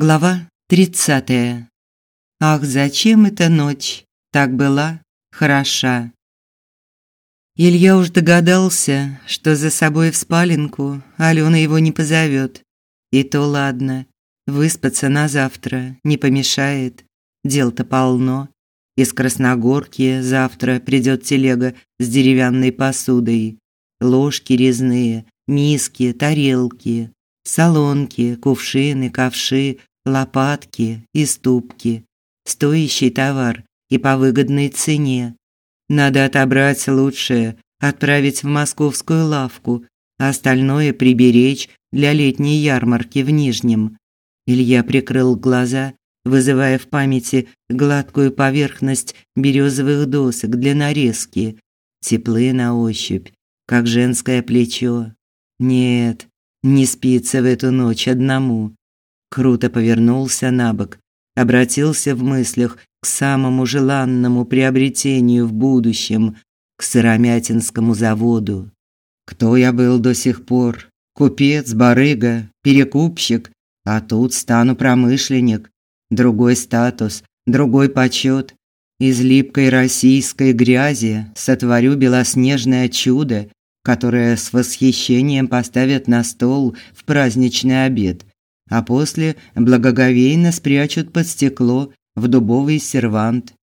Глава 30. Ах, зачем эта ночь так была хороша? Илья уж догадался, что за собой в спаленку Алена его не позовет. И то ладно, выспаться на завтра не помешает. Дел-то полно. Из Красногорки завтра придет телега с деревянной посудой. Ложки резные, миски, тарелки, солонки, кувшины, ковши, лопатки и ступки. Стоящий товар и по выгодной цене. Надо отобрать лучшее, отправить в московскую лавку, а остальное приберечь для летней ярмарки в Нижнем. Илья прикрыл глаза, вызывая в памяти гладкую поверхность березовых досок для нарезки, теплые на ощупь, как женское плечо. Нет, не спится в эту ночь одному. Круто повернулся на бок, обратился в мыслях к самому желанному приобретению в будущем, к Сыромятинскому заводу. Кто я был до сих пор? Купец, барыга, перекупщик, а тут стану промышленник. Другой статус, другой почет. Из липкой российской грязи сотворю белоснежное чудо, которое с восхищением поставят на стол в праздничный обед, а после благоговейно спрячут под стекло в дубовый сервант.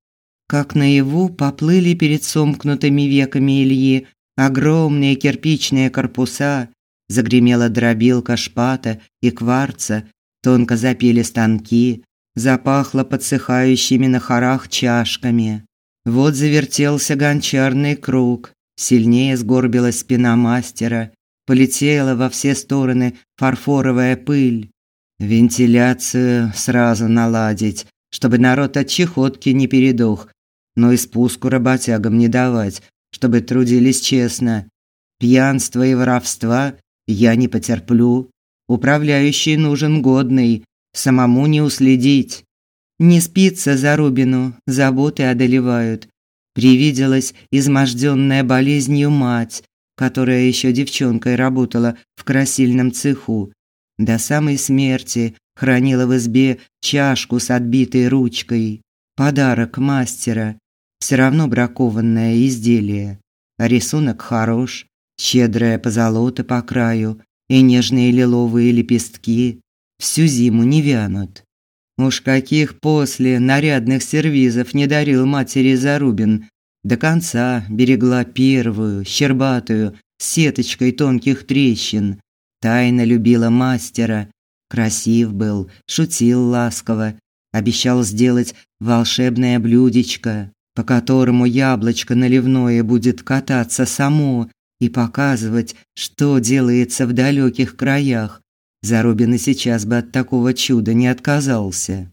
Как наяву поплыли перед сомкнутыми веками Ильи огромные кирпичные корпуса, загремела дробилка шпата и кварца, тонко запели станки, запахло подсыхающими на хорах чашками. Вот завертелся гончарный круг, Сильнее сгорбилась спина мастера, полетела во все стороны фарфоровая пыль. Вентиляцию сразу наладить, чтобы народ от чехотки не передох, но и спуску работягам не давать, чтобы трудились честно. Пьянства и воровства я не потерплю. Управляющий нужен годный, самому не уследить. Не спится за Рубину, заботы одолевают. Привиделась изможденная болезнью мать, которая еще девчонкой работала в красильном цеху. До самой смерти хранила в избе чашку с отбитой ручкой. Подарок мастера. Все равно бракованное изделие. Рисунок хорош, щедрая позолота по краю и нежные лиловые лепестки всю зиму не вянут. Уж каких после нарядных сервизов не дарил матери Зарубин, до конца берегла первую, щербатую, с сеточкой тонких трещин. Тайно любила мастера, красив был, шутил ласково, обещал сделать волшебное блюдечко, по которому яблочко наливное будет кататься само и показывать, что делается в далеких краях. Зарубин и сейчас бы от такого чуда не отказался.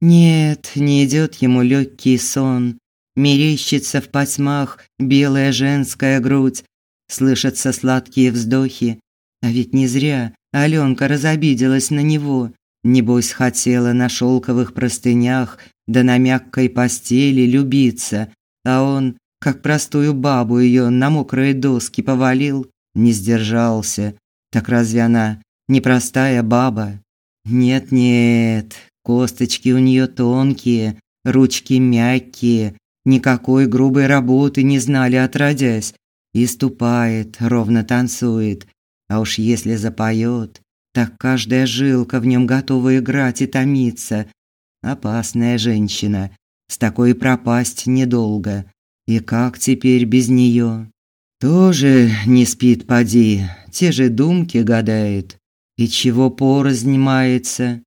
Нет, не идет ему легкий сон. Мерещится в потьмах белая женская грудь. Слышатся сладкие вздохи. А ведь не зря Алёнка разобиделась на него. Небось, хотела на шелковых простынях да на мягкой постели любиться, а он, как простую бабу, ее на мокрые доски повалил, не сдержался. Так разве она непростая баба. Нет-нет, косточки у нее тонкие, ручки мягкие, никакой грубой работы не знали отродясь. И ступает, ровно танцует. А уж если запоет, так каждая жилка в нем готова играть и томиться. Опасная женщина, с такой пропасть недолго. И как теперь без нее? Тоже не спит поди, те же думки гадает. И чего порознь мается?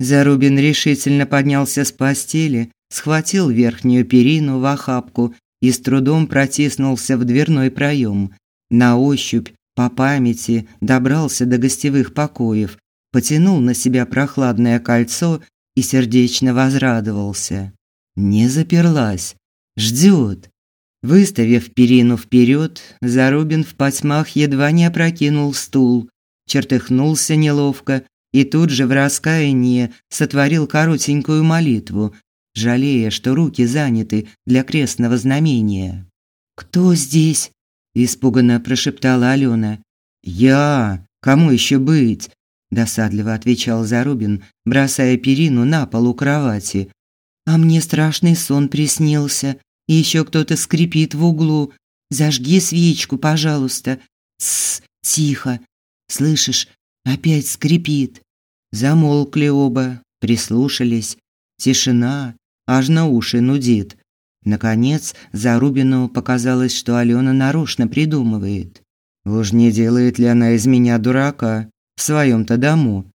Зарубин решительно поднялся с постели, схватил верхнюю перину в охапку и с трудом протиснулся в дверной проем. На ощупь, по памяти, добрался до гостевых покоев, потянул на себя прохладное кольцо и сердечно возрадовался. Не заперлась. Ждет. Выставив перину вперед, Зарубин в потьмах едва не опрокинул стул, чертыхнулся неловко и тут же в раскаянии сотворил коротенькую молитву, жалея, что руки заняты для крестного знамения. «Кто здесь?» – испуганно прошептала Алена. «Я! Кому еще быть?» досадливо отвечал Зарубин, бросая перину на пол у кровати. А мне страшный сон приснился, и еще кто-то скрипит в углу. Зажги свечку, пожалуйста. Тс, тихо. Слышишь, опять скрипит. Замолкли оба, прислушались. Тишина, аж на уши нудит. Наконец, Зарубину показалось, что Алена нарочно придумывает. Уж не делает ли она из меня дурака в своем-то дому?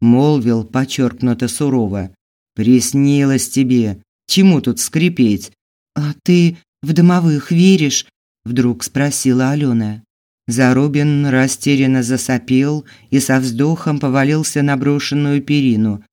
Молвил подчеркнуто сурово. Приснилось тебе. Чему тут скрипеть? А ты в домовых веришь? Вдруг спросила Алена. Зарубин растерянно засопел и со вздохом повалился на брошенную перину.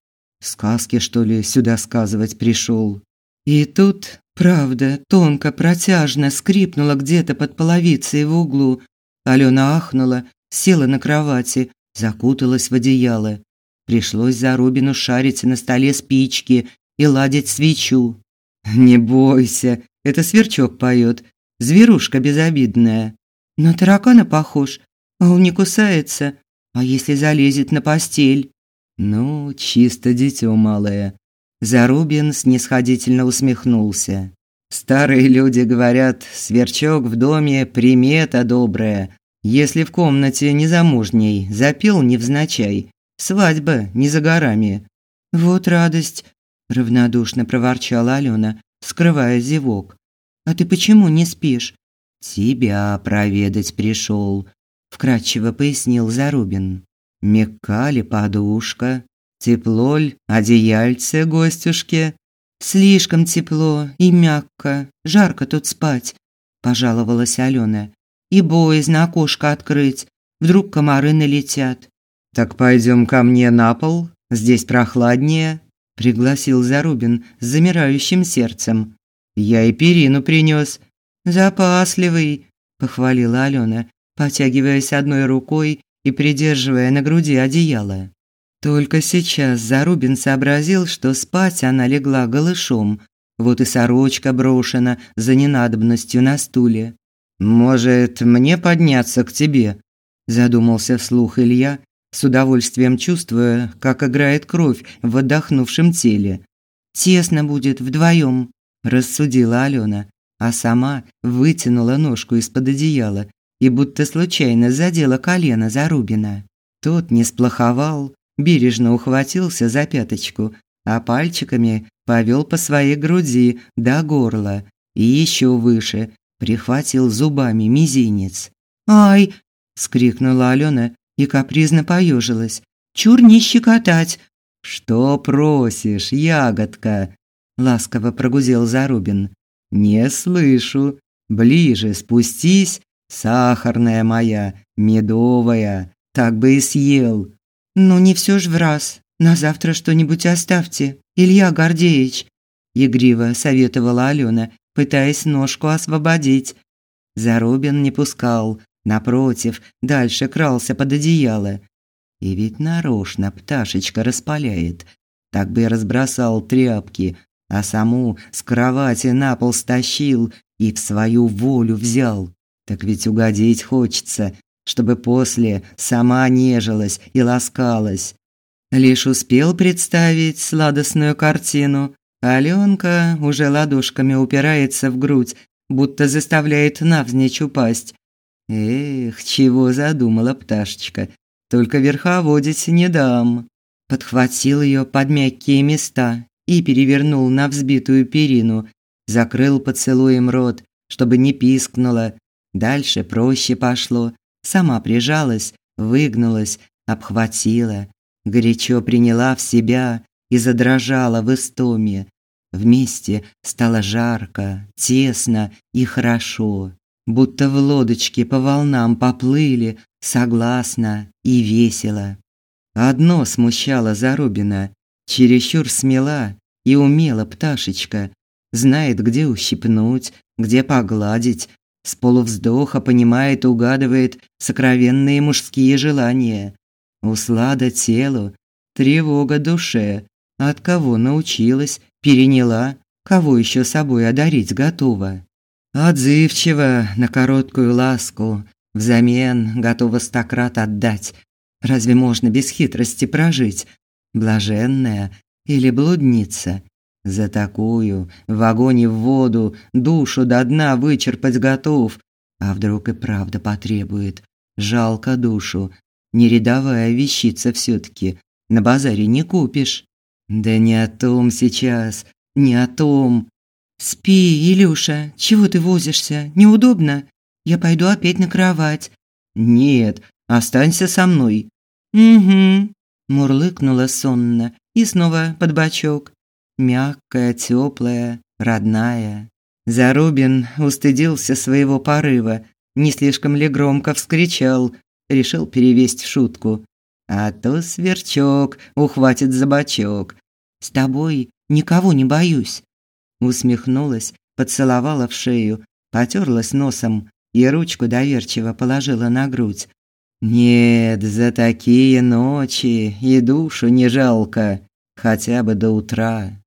Сказки, что ли, сюда сказывать пришел? И тут, правда, тонко, протяжно скрипнула где-то под половицей в углу. Алена ахнула, села на кровати, закуталась в одеяло. Пришлось Зарубину шарить на столе спички и ладить свечу. «Не бойся, это сверчок поет, зверушка безобидная. На таракана похож, а он не кусается. А если залезет на постель?» «Ну, чисто дитё малое». Зарубин снисходительно усмехнулся. «Старые люди говорят, сверчок в доме – примета добрая. Если в комнате незамужней запел невзначай, свадьба не за горами». «Вот радость», – равнодушно проворчала Алена, скрывая зевок. «А ты почему не спишь?» «Тебя проведать пришел», – вкратчиво пояснил Зарубин. Мягка ли подушка? Тепло ль одеяльце гостюшке? Слишком тепло и мягко, жарко тут спать, пожаловалась Алена. И боязно окошко открыть, вдруг комары налетят. Так пойдем ко мне на пол, здесь прохладнее, пригласил Зарубин с замирающим сердцем. Я и перину принес. Запасливый, похвалила Алена, потягиваясь одной рукой и придерживая на груди одеяло. Только сейчас Зарубин сообразил, что спать она легла голышом, вот и сорочка брошена за ненадобностью на стуле. «Может, мне подняться к тебе?» – задумался вслух Илья, с удовольствием чувствуя, как играет кровь в отдохнувшем теле. «Тесно будет вдвоем», – рассудила Алена, а сама вытянула ножку из-под одеяла и будто случайно задела колено Зарубина. Тот не сплоховал, бережно ухватился за пяточку, а пальчиками повел по своей груди до горла и еще выше, прихватил зубами мизинец. «Ай!» – скрикнула Алена и капризно поежилась. «Чур не щекотать!» «Что просишь, ягодка?» – ласково прогузел Зарубин. «Не слышу. Ближе спустись Сахарная моя, медовая, так бы и съел. Ну не все ж в раз. На завтра что-нибудь оставьте, Илья Гордеевич, игриво советовала Алена, пытаясь ножку освободить. Зарубин не пускал, напротив, дальше крался под одеяло. И ведь нарочно пташечка распаляет. Так бы и разбросал тряпки, а саму с кровати на пол стащил и в свою волю взял. Так ведь угодить хочется, чтобы после сама нежилась и ласкалась. Лишь успел представить сладостную картину. Алёнка уже ладошками упирается в грудь, будто заставляет навзничь упасть. Эх, чего задумала пташечка. Только верховодить не дам. Подхватил ее под мягкие места и перевернул на взбитую перину, закрыл поцелуем рот, чтобы не пискнула, Дальше проще пошло. Сама прижалась, выгнулась, обхватила, горячо приняла в себя и задрожала в истоме. Вместе стало жарко, тесно и хорошо, будто в лодочке по волнам поплыли, согласно и весело. Одно смущало Зарубина: чересчур смела и умела пташечка, знает, где ущипнуть, где погладить, с полувздоха понимает, угадывает сокровенные мужские желания. Услада телу, тревога душе. От кого научилась, переняла, кого еще собой одарить готова. Отзывчива на короткую ласку, взамен готова стократ отдать. Разве можно без хитрости прожить? Блаженная или блудница? За такую в огонь и в воду душу до дна вычерпать готов. А вдруг и правда потребует? Жалко душу. Не рядовая вещица все таки На базаре не купишь. Да не о том сейчас, не о том. Спи, Илюша, чего ты возишься? Неудобно? Я пойду опять на кровать. Нет, останься со мной. Угу. Мурлыкнула сонно и снова под бочок. Мягкая, теплая, родная. Зарубин устыдился своего порыва, не слишком ли громко вскричал, решил перевести шутку. А то сверчок ухватит за бочок. С тобой никого не боюсь. Усмехнулась, поцеловала в шею, потерлась носом и ручку доверчиво положила на грудь. Нет, за такие ночи и душу не жалко, хотя бы до утра.